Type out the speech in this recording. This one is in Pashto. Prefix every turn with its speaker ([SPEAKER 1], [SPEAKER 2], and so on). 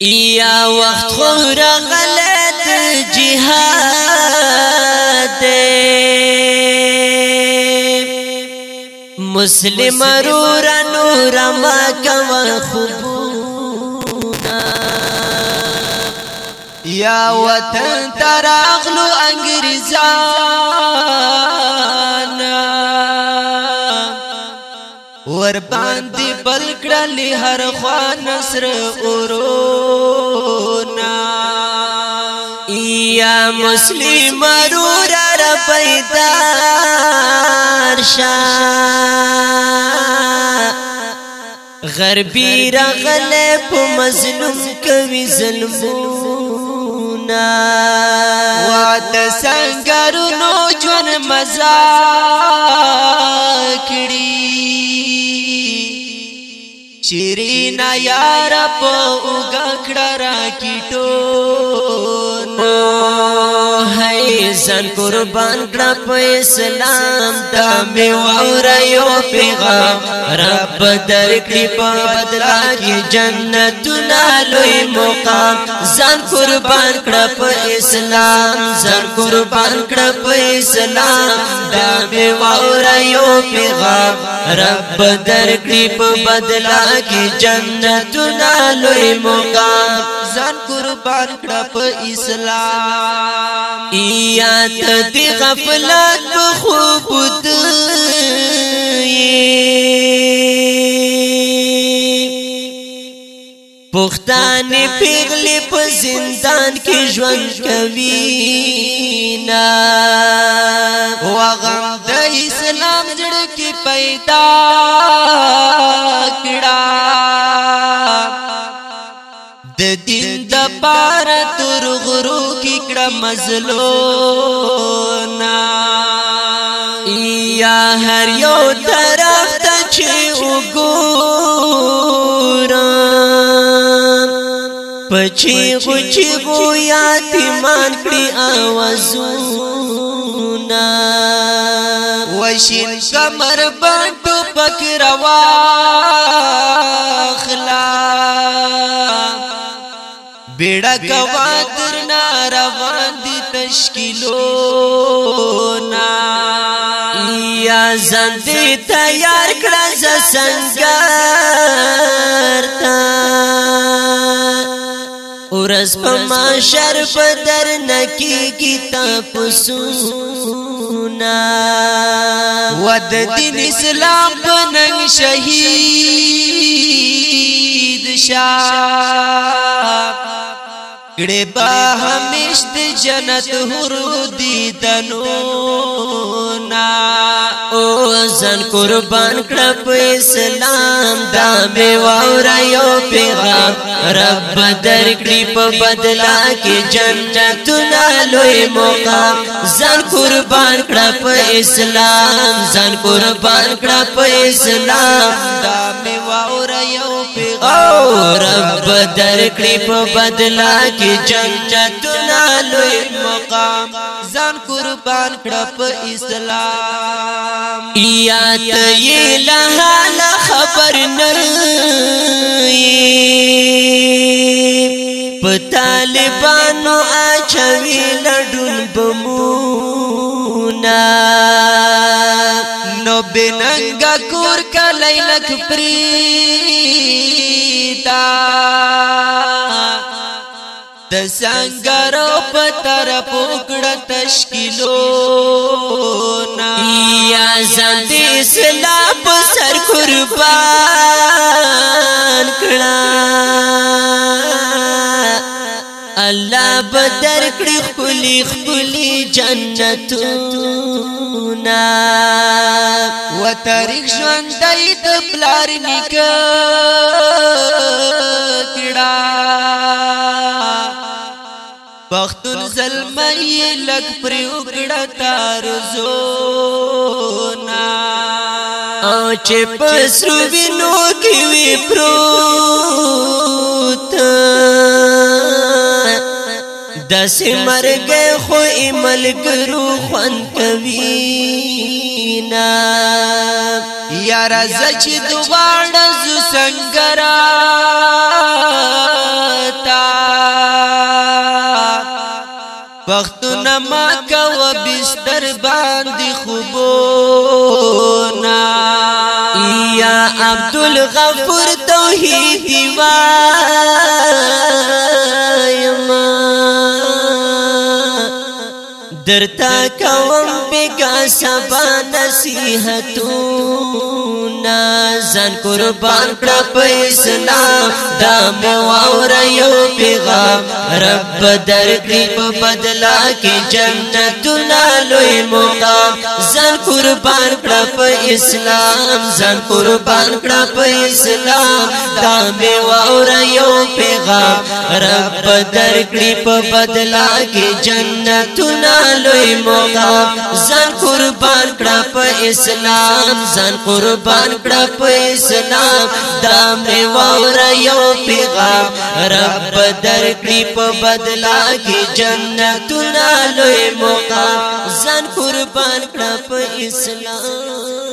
[SPEAKER 1] یا وخت خور غلط جهاد مسلم رور نور ما کم خوبونا یا وطن تراغلو انگریزانا ور باندې بل کړل هر خوا نصر اورونا یا مسلم رور را پیدا شا غربی رغل په مظلوم کوي ظلمونا مزا کړي شیرین یار په وګکړه راکټو ځان قربان کړه په اسلام ته مې وریو پیغام رب درکې په بدلا کې جنتونه لوی مقام ځان قربان کړه په اسلام ځان قربان کړه په اسلام دا مې وریو پیغام رب درکې په بدلا کې جنتونه لوی مقام ځان قربان کړه په اسلام یا یاد دی غفلت خوب دی پختان پیغلی په زندان کې ژوند کوي نا وغم د اسلام جړ کې پیدا کړه د دین د پار تر غرو کی کړه مزلو نا یا هر یو طرف ته چې وګور پچی غچی بو یاتیمان کړي اوازونا وشین کمر باندې پک روا خلا بیڑا کوا درنا روان دی تشکیلونا یا زندی تیار کرز سنگر تا ورز پا ما شرف در نکی گی تا پسونا ود دین اسلام پننگ شہید شاہ کړي با همیش د جنت هرو دي دنو نا او ځان قربان کړ په اسلام دا به وره یو پیغام رب درکړي په بدلا کې جنتونه لوی مقام ځان قربان کړ په اسلام ځان قربان کړ په اسلام دا به وره یو پیغام رب درکړي په بدلا کې جنتونه لوی مقام قربان کړه په اسلام یا ته لها لا خبر نه په طالبانو اچوي لډول بمونا نو بننګ کور کا لیلک پریتا د سنگر په طرف وګړه تشکیلو نا یا ځان دې اسلام سر قربان کړه الله بدر کړی خپلی خپلی جنتونه و تاریخ ژوند د پلار نکاح پختون زلمی لک پری وکړه تارزو نا او چې پسرو وینو کې وی پروت دس مرګ خو ملګرو خوان کوي نا یار زچ دواړه ز څنګه را تا پختون ما کو بستر باندې خوبونا یا عبد الغفور توحید دیوان درتا کوم بگا سبا نصیحتونا زن قربان کړه په اسلام دا مې واوره یو پیغام رب درکړي په بدلا کې جنتونه لوی مقام زن قربان کړه په اسلام زن قربان کړه په اسلام دا مې واوره یو پیغام رب درکړي په بدلا کې جنتونه لوی مقام ځان قربان کړه په اسلام ځان قربان کړه په اسلام دا مې وره یو پیغام رب درکړي په بدلا کې جنتونه لوی مقام ځان قربان کړه په اسلام